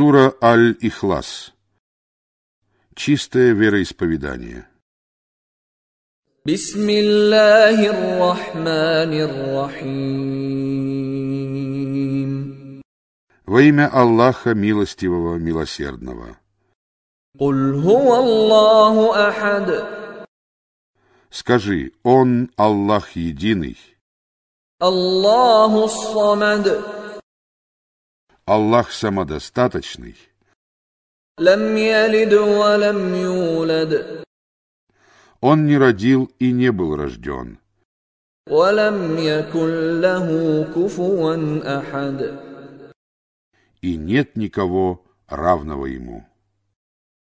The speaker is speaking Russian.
Сура Аль-Ихлас. Чистое вероисповедание. Бисмиллахир-рахманир-рахим. Во имя Аллаха Милостивого, Милосердного. Скажи, Он Аллах Единый. Аллаху самад. Аллах самодостаточный. Он не родил и не был рожден. И нет никого равного ему.